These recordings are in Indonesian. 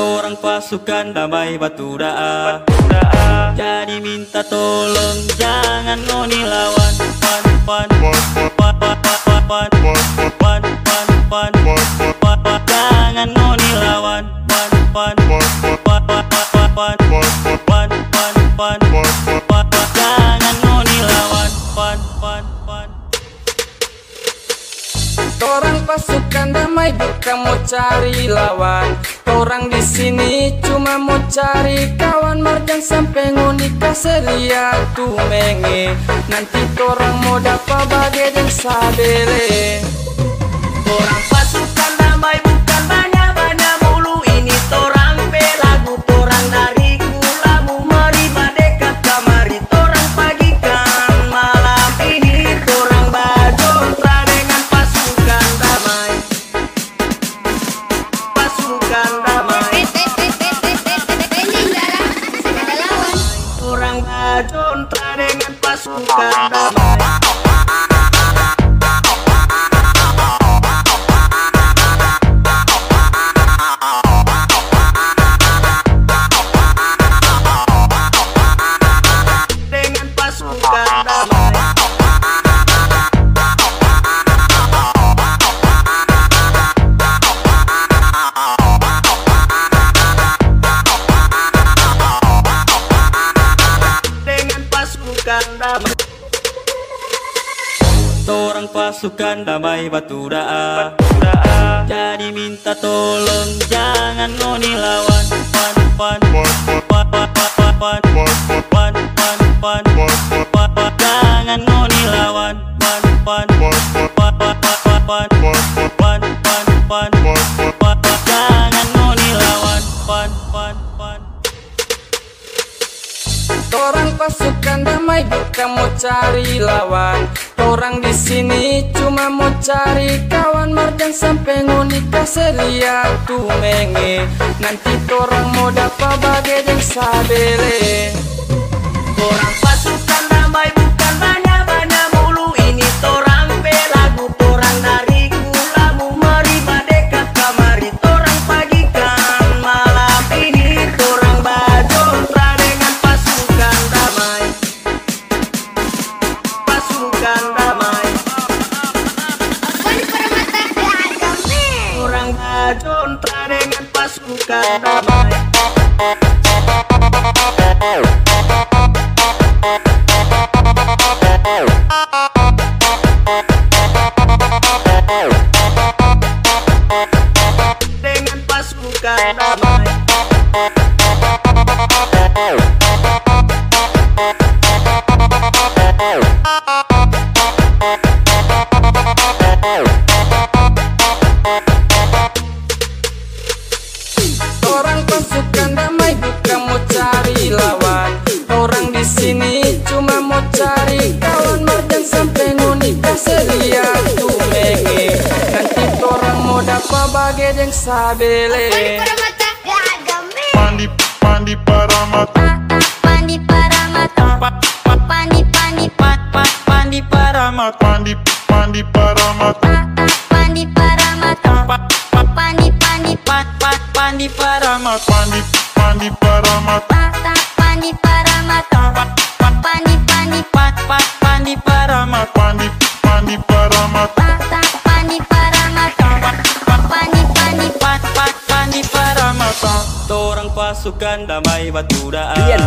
Torang pasukan damai batu daa Jadi minta tolong jangan ngoni lawan Pan pan pan pan pan pan pan pan pan pan Jangan ngoni lawan Pan pasukan damai bukan mau cari lawan Orang di sini cuma mau cari kawan Marjan sampai ngunika seria tu menge Nanti orang mau dapat bagai dan sabele escucando. Torang pasukan damai batu daa. Jadi minta tolong jangan ngoni lawan pan pan pan pan Orang pasukan damai bukan mau cari lawan. Orang di sini cuma mau cari kawan. Marjan sampai ngunika seria tu menge Nanti orang mau dapat bagai dan sabele. Orang Bajontra dengan pasukan damai. Dengan pasukan damai yang sabele Pandi pandi para mata Pandi para mata Pandi pandi pat pat pandi para mata pandi pandi para mata Pandi para mata Pandi pandi pat pat pandi para mata pandi pandi para mata Pandi para mata Pandi pandi pat pat pandi para mata pandi pandi orang pasukan damai batu daan Jangan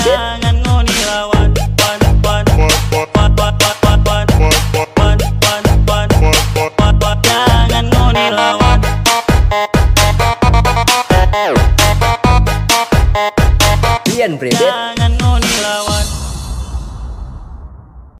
Jangan And breathe.